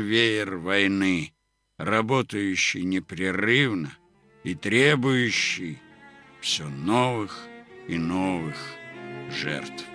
веер войны, работающий непрерывно и требующий все новых и новых жертв.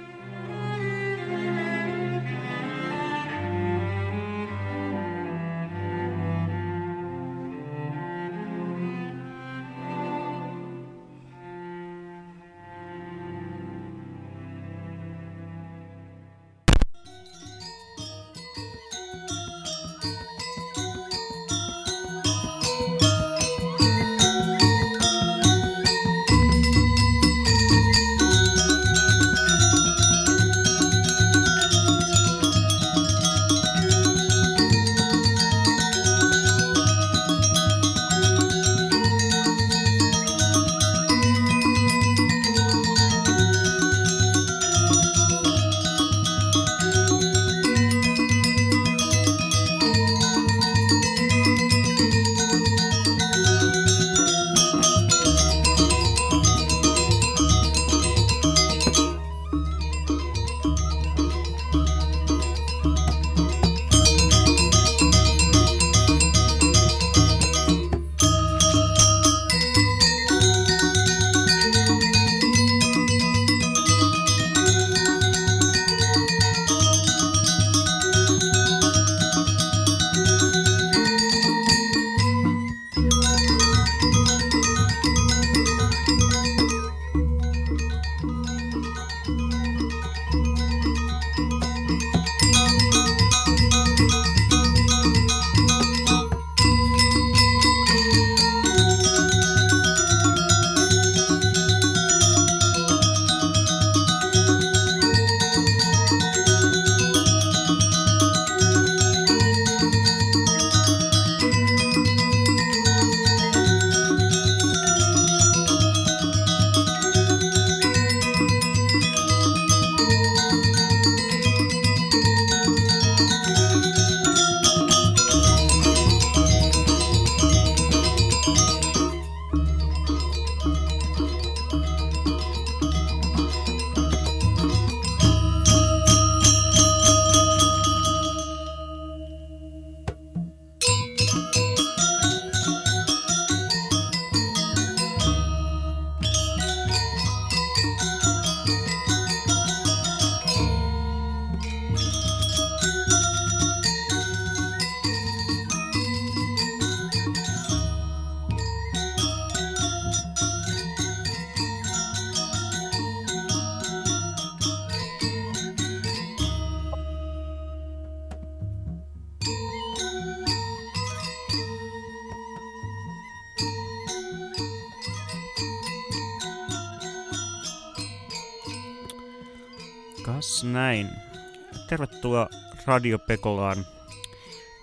Tervetuloa Radio Pekolaan.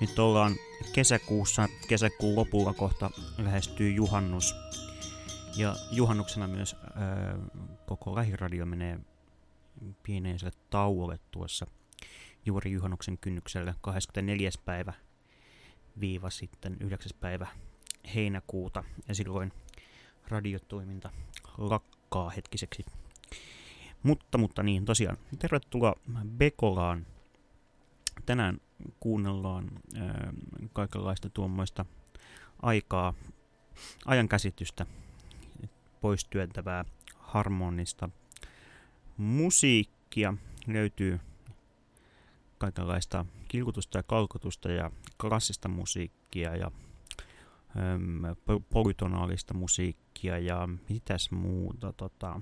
Nyt ollaan kesäkuussa, kesäkuun lopulla kohta lähestyy juhannus. Ja juhannuksena myös ää, koko lähiradio menee pieneiselle tauolle tuossa juuri juhannuksen kynnyksellä 24. päivä viiva sitten 9. päivä heinäkuuta. Ja silloin radiotoiminta lakkaa hetkiseksi mutta, mutta niin, tosiaan, tervetuloa Bekolaan. Tänään kuunnellaan ää, kaikenlaista tuommoista aikaa, ajankäsitystä, pois työntävää, harmonista musiikkia. Löytyy kaikenlaista kilkutusta ja kalkutusta ja klassista musiikkia ja äm, polytonaalista musiikkia ja mitäs muuta. Tota,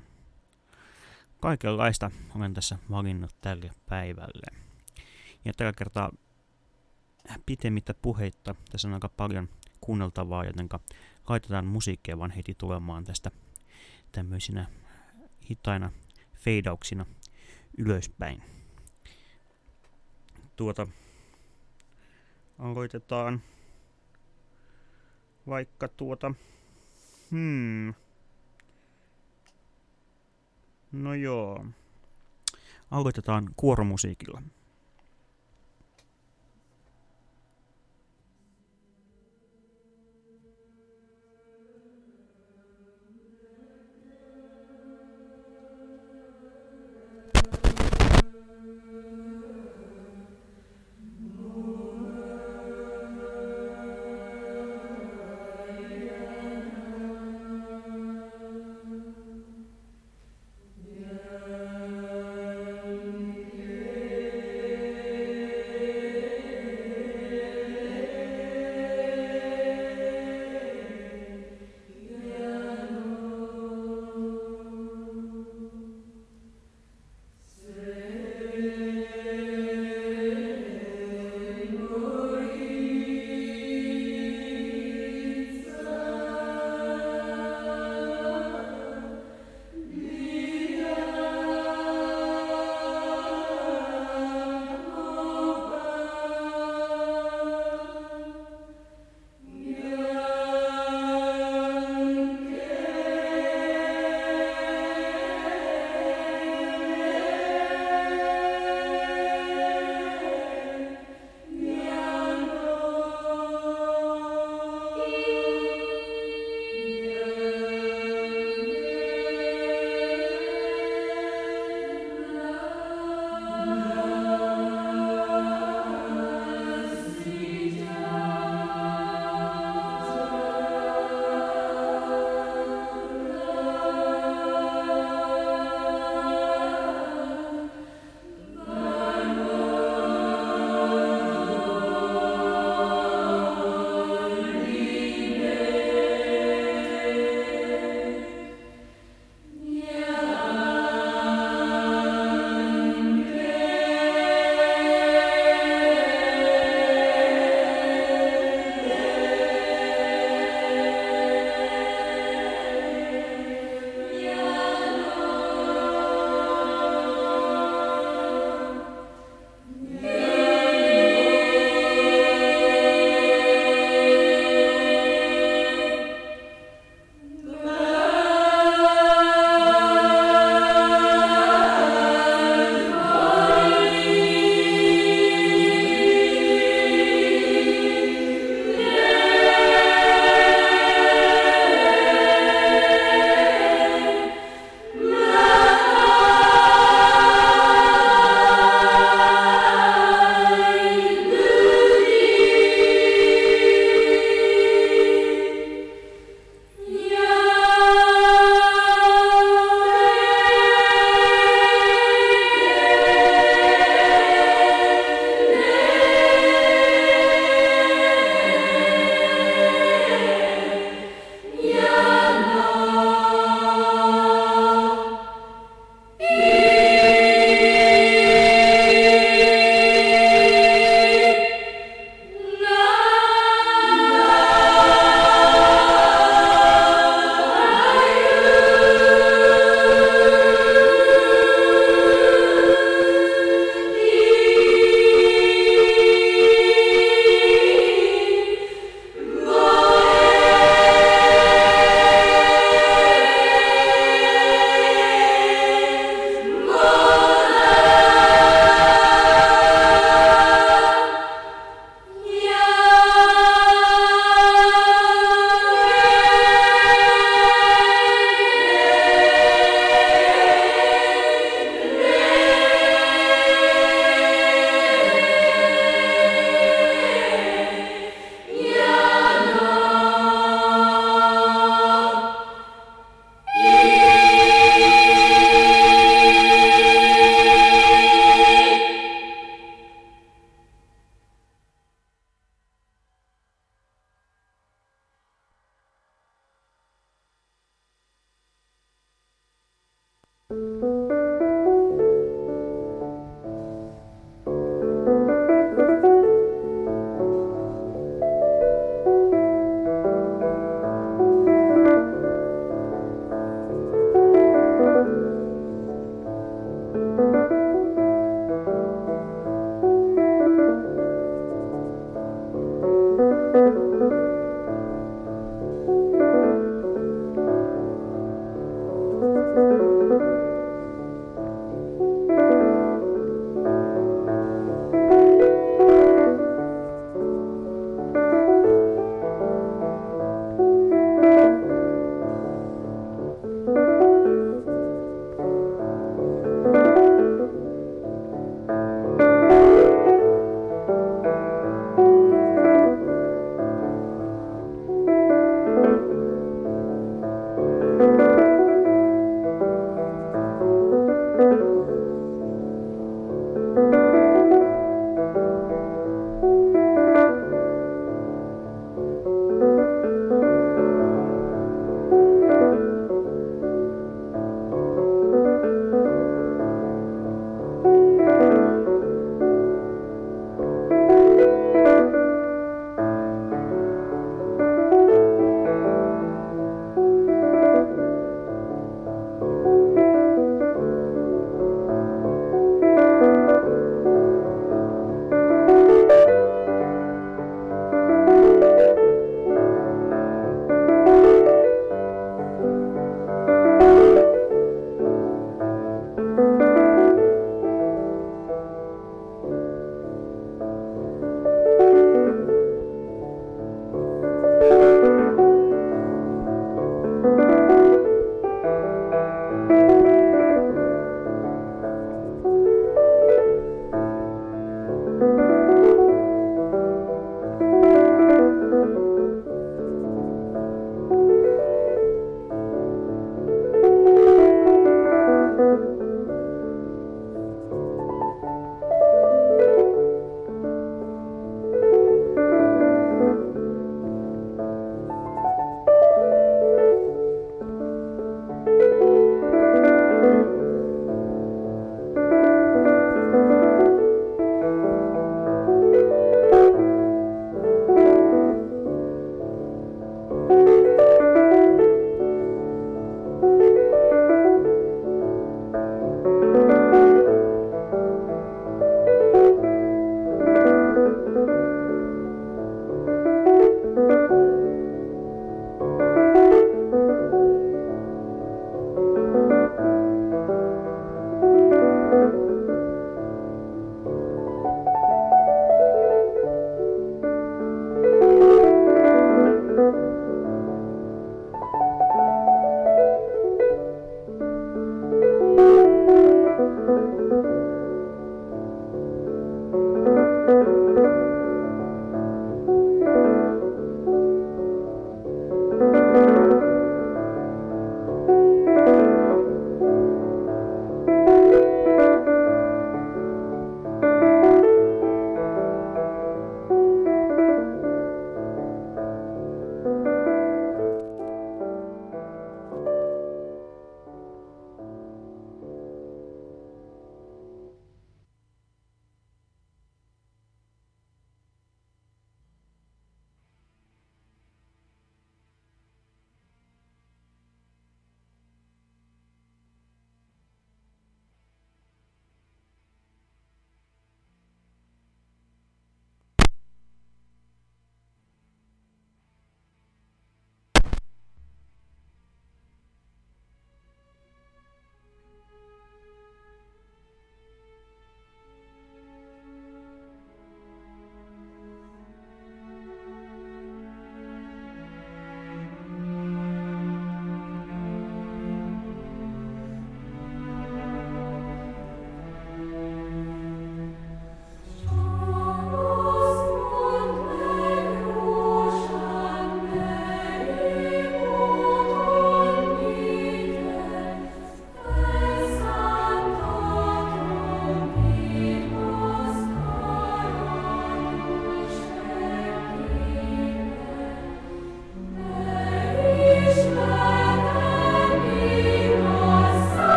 kaikenlaista olen tässä valinnut tälle päivälle. Ja tällä kertaa pitemmittä puheitta. Tässä on aika paljon kuunneltavaa, joten laitetaan musiikkia vaan heti tulemaan tästä tämmöisinä hitaina feidauksina ylöspäin. Tuota, aloitetaan vaikka tuota, hmm, No joo. Aloitetaan kuoromusiikilla. Música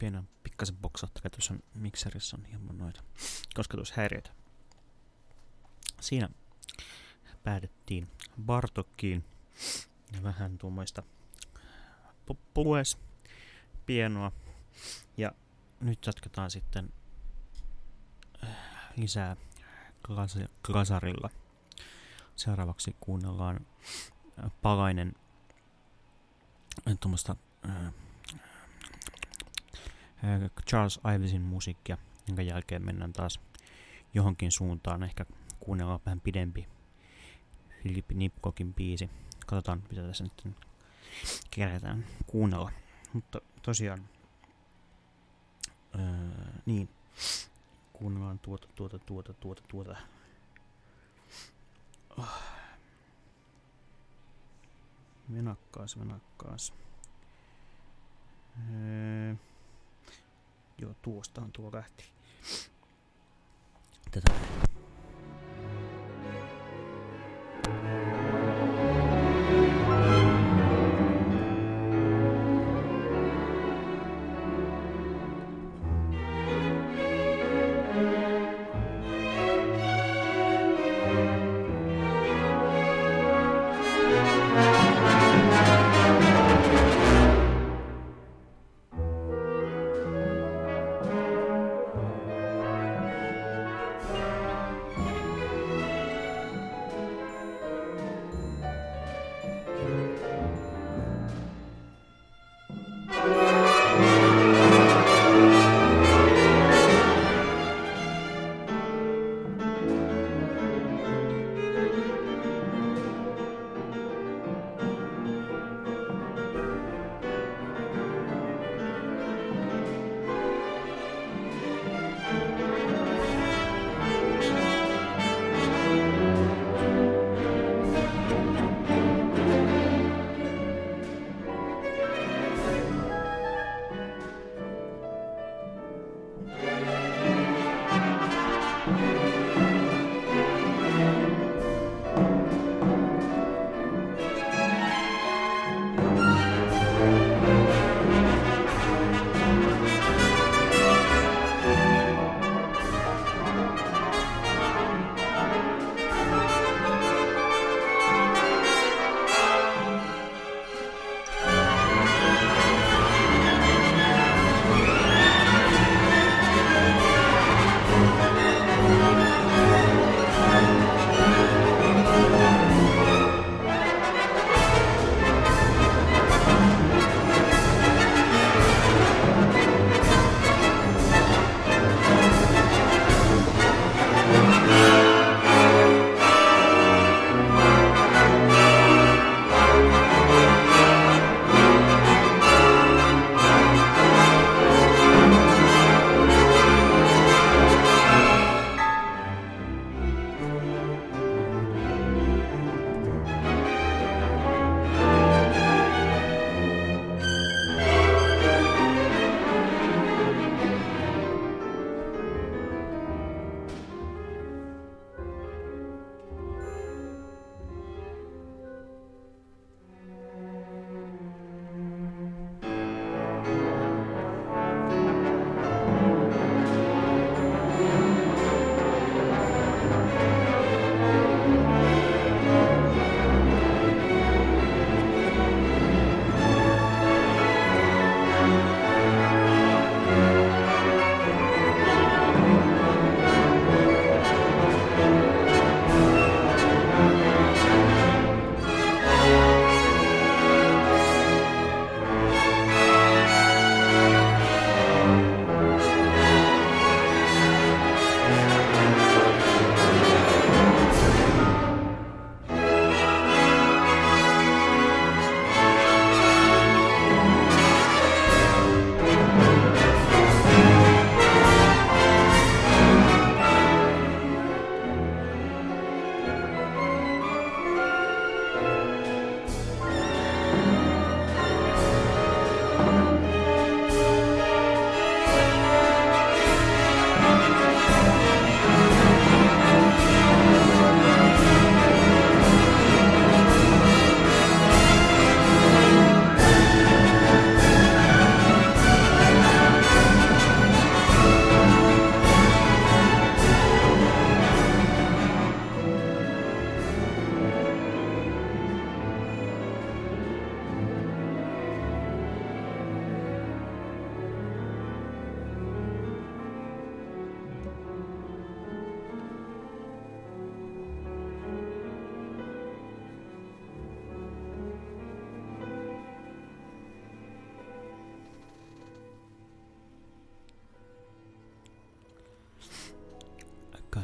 pienen pikkasen boksattaa, tuossa mikserissä on hieman noita kosketushäiriöitä. Siinä päätettiin Bartokkiin ja vähän tuommoista pulues, pienoa. Ja nyt jatketaan sitten äh, lisää Glasarilla. Seuraavaksi kuunnellaan äh, palainen äh, tuommoista Charles Ivesin musiikkia, jonka jälkeen mennään taas johonkin suuntaan. Ehkä kuunnellaan vähän pidempi Filippi Nipkokin biisi. Katsotaan, mitä tässä nyt kerätään kuunnella. Mutta tosiaan, öö, niin, kuunnellaan tuota, tuota, tuota, tuota, tuota. Oh. Venakkaas, venakkaas. Öö, joo, tuostahan tuo lähti. Tätä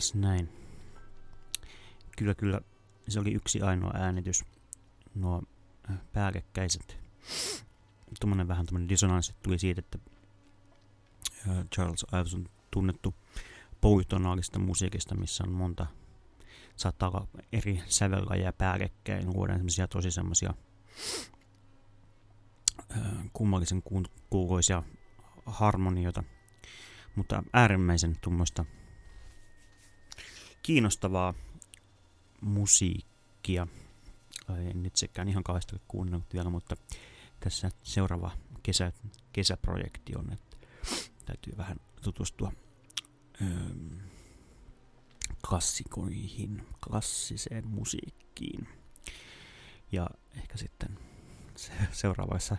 Kas näin. Kyllä, kyllä. Se oli yksi ainoa äänitys. Nuo äh, päällekkäiset. Tuommoinen vähän tuommoinen disonanssi tuli siitä, että äh, Charles Ives on tunnettu polytonaalista musiikista, missä on monta saattaa olla eri sävellajia päällekkäin, luodaan semmoisia tosi semmoisia äh, kummallisen kuuloisia harmonioita, mutta äärimmäisen tuommoista kiinnostavaa musiikkia. En itsekään ihan kauheasti kuunnellut vielä, mutta tässä seuraava kesä, kesäprojekti on, että täytyy vähän tutustua öö, klassikoihin, klassiseen musiikkiin. Ja ehkä sitten seuraavassa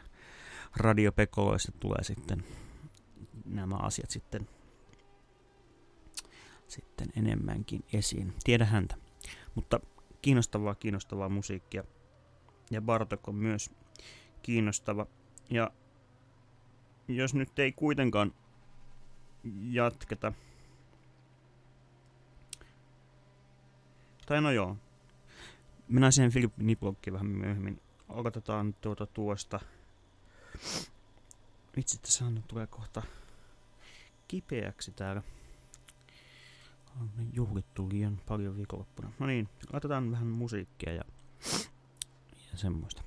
radiopekoloissa tulee sitten nämä asiat sitten, sitten enemmänkin esiin. Tiedä häntä. Mutta kiinnostavaa, kiinnostavaa musiikkia. Ja Bartok on myös kiinnostava. Ja jos nyt ei kuitenkaan jatketa. Tai no joo. Mennään siihen Philip Niblokkiin vähän myöhemmin. Aloitetaan tuota tuosta. Vitsi, tässä on tulee kohta kipeäksi täällä. On juhlittu liian paljon viikonloppuna. No niin, laitetaan vähän musiikkia ja, ja semmoista.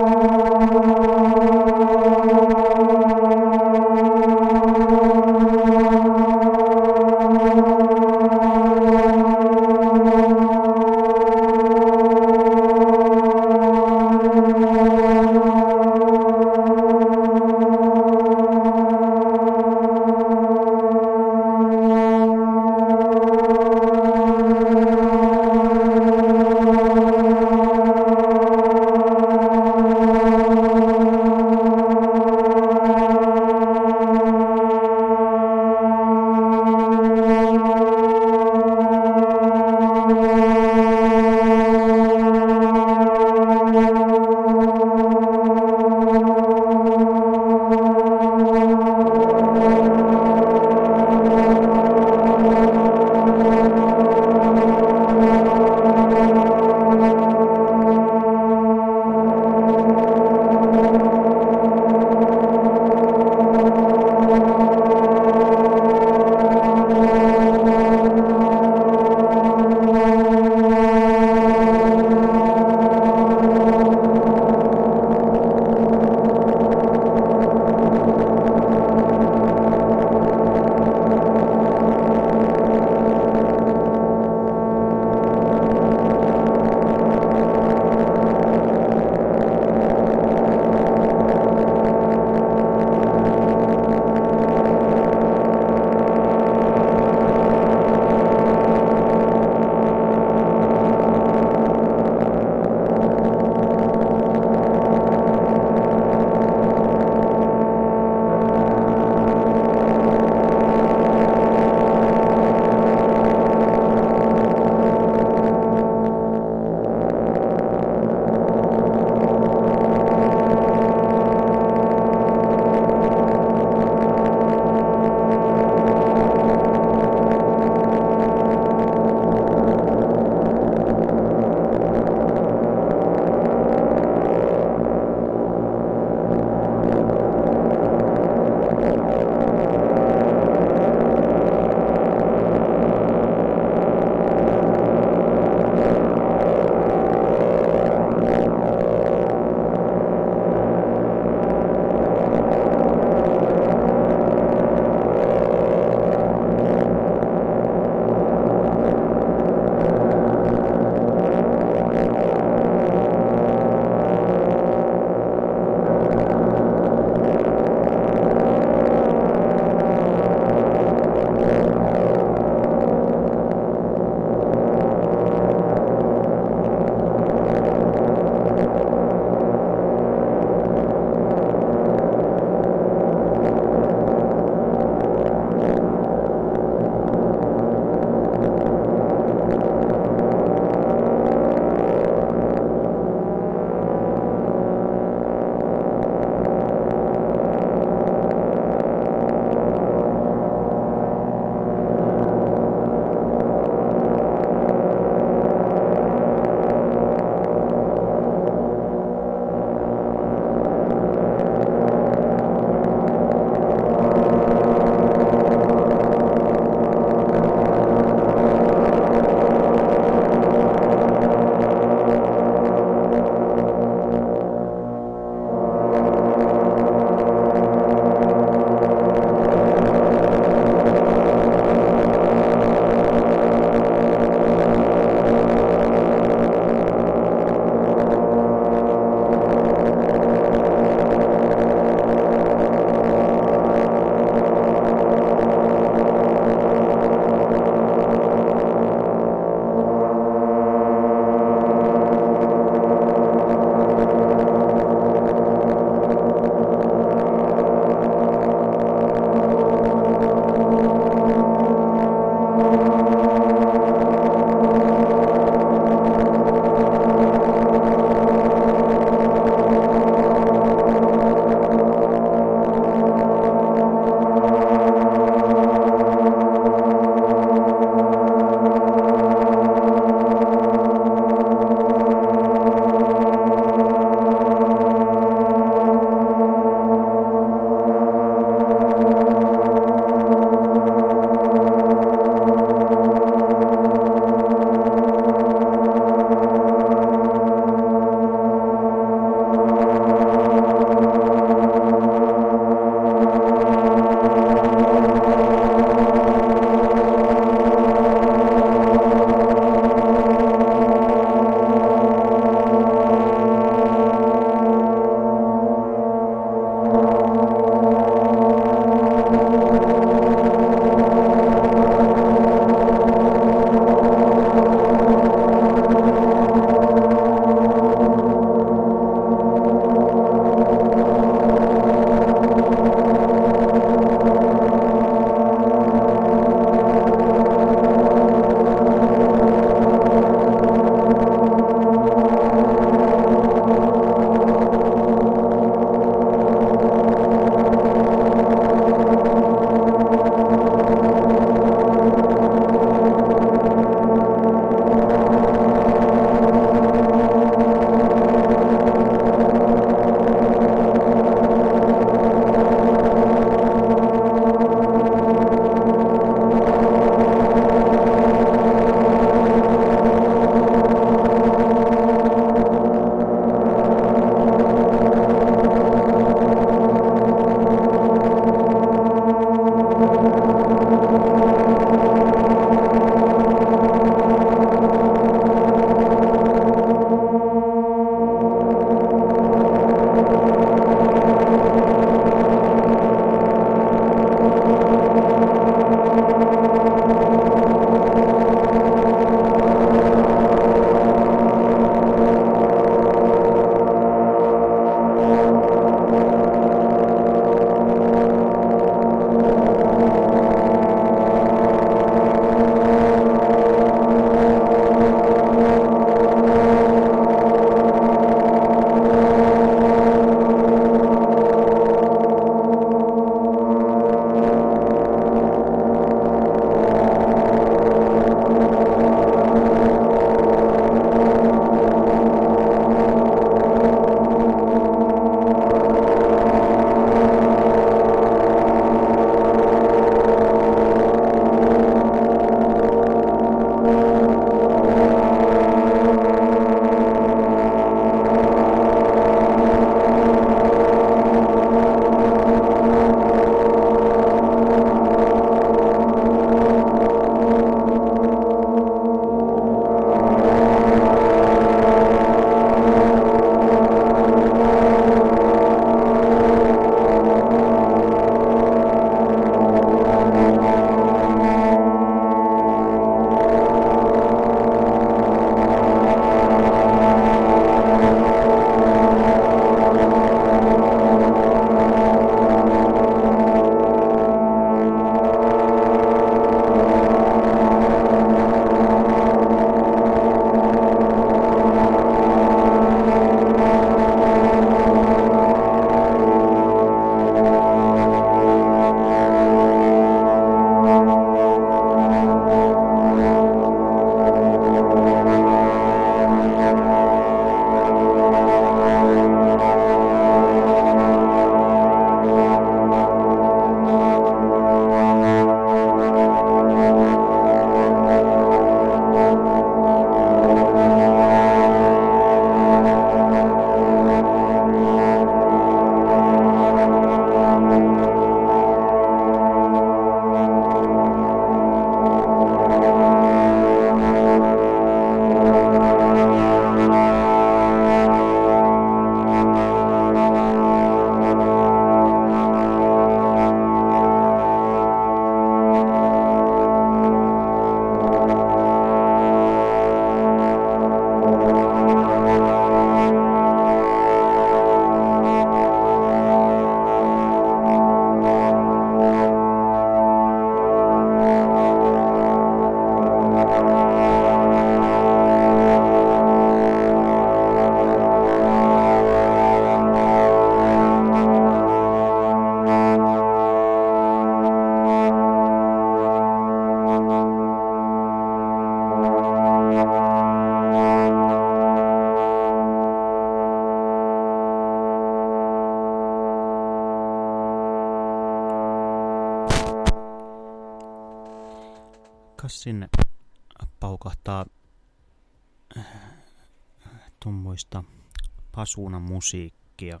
Pasuuna musiikkia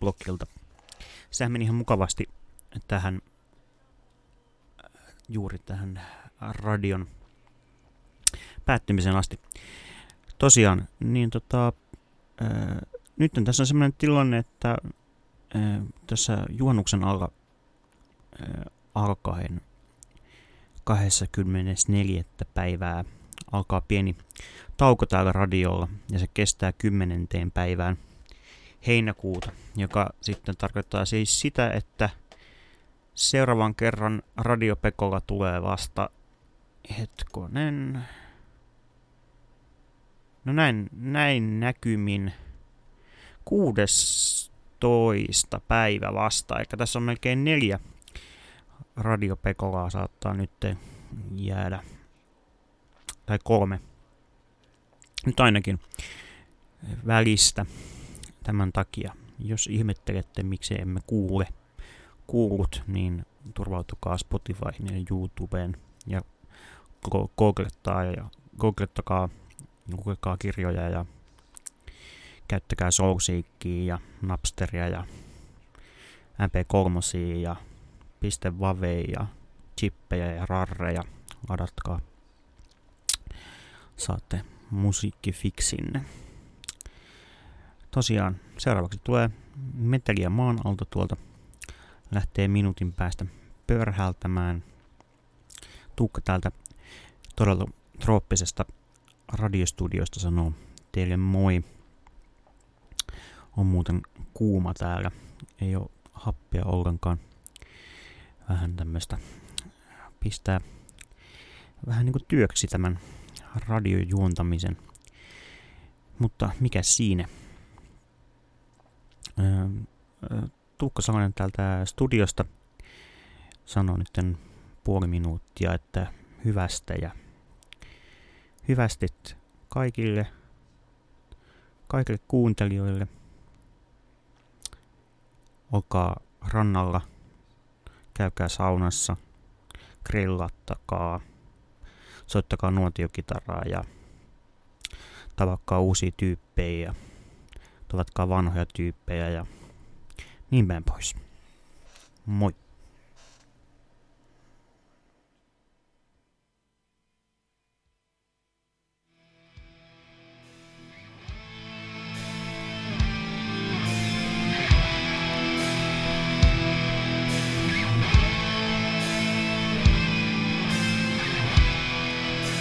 Blogilta. Sehän meni ihan mukavasti tähän juuri tähän radion päättymiseen asti. Tosiaan, niin tota, ää, nyt tässä on sellainen tilanne, että ää, tässä juhannuksen alla ää, alkaen 24. päivää alkaa pieni tauko täällä radiolla ja se kestää kymmenenteen päivään heinäkuuta, joka sitten tarkoittaa siis sitä, että seuraavan kerran Radio Pekolla tulee vasta hetkonen. No näin, näin näkymin 16. päivä vasta, eli tässä on melkein neljä Radio Pekolaa saattaa nyt jäädä. Tai kolme. Nyt ainakin välistä tämän takia. Jos ihmettelette, miksi emme kuule kuulut, niin turvautukaa Spotifyhin ja YouTubeen ja googlettaa ja googlettakaa, lukekaa kirjoja ja käyttäkää Soulseekia ja Napsteria ja MP3 ja .vave ja chippejä ja rarreja ladatkaa. Saatte musiikkifiksinne. Tosiaan, seuraavaksi tulee meteliä maan alta tuolta. Lähtee minuutin päästä pörhältämään. Tuukka täältä todella trooppisesta radiostudiosta sanoo teille moi. On muuten kuuma täällä. Ei ole happea ollenkaan. Vähän tämmöistä pistää vähän niin kuin työksi tämän radiojuontamisen. Mutta mikä siinä? Tuukka Salonen täältä studiosta sanoo nyt puoli minuuttia, että hyvästä ja hyvästit kaikille, kaikille kuuntelijoille. Olkaa rannalla, käykää saunassa, grillattakaa, soittakaa nuotiokitaraa ja tavatkaa uusia tyyppejä ja tavatkaa vanhoja tyyppejä ja niin päin pois. Moi!